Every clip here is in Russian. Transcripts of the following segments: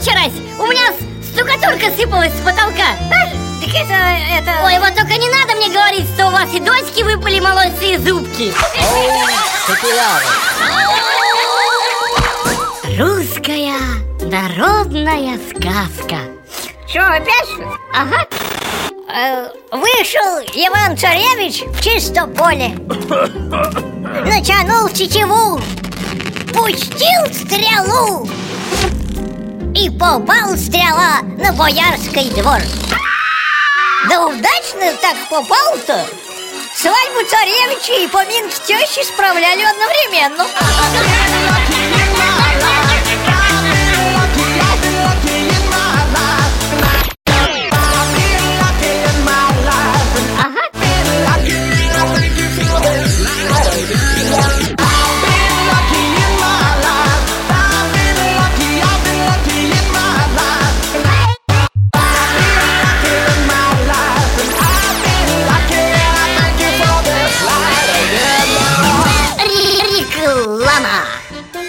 вчерась у меня штукатурка сыпалась с потолка. Так это, это... Ой, вот только не надо мне говорить, что у вас и дочки выпали молодцы зубки. Русская народная сказка. Что, опять? Ага. Э, Вышел Иван Царевич в чисто поле Натянул тетиву Пустил стрелу! И попал стрела на боярский двор. Да удачно так попал-то! Свадьбу царевича и поминки тещи справляли одновременно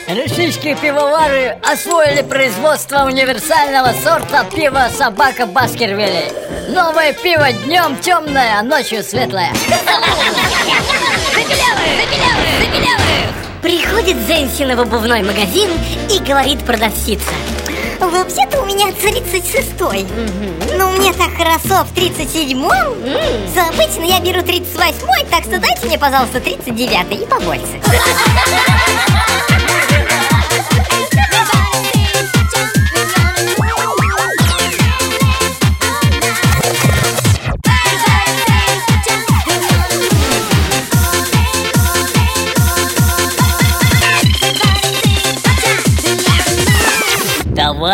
Российские пивовары освоили производство универсального сорта пива «Собака Баскервилей». Новое пиво днем темное, а ночью светлое. Приходит Зенсина в обувной магазин и говорит продавщица. Вообще-то у меня 36-й Но мне так хорошо в 37-м Обычно я беру 38-й Так что дайте мне, пожалуйста, 39-й и побольше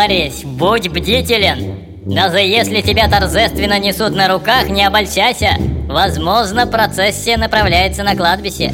Товарищ, будь бдителен. Даже если тебя торжественно несут на руках, не обольщайся. Возможно, процессия направляется на кладбище.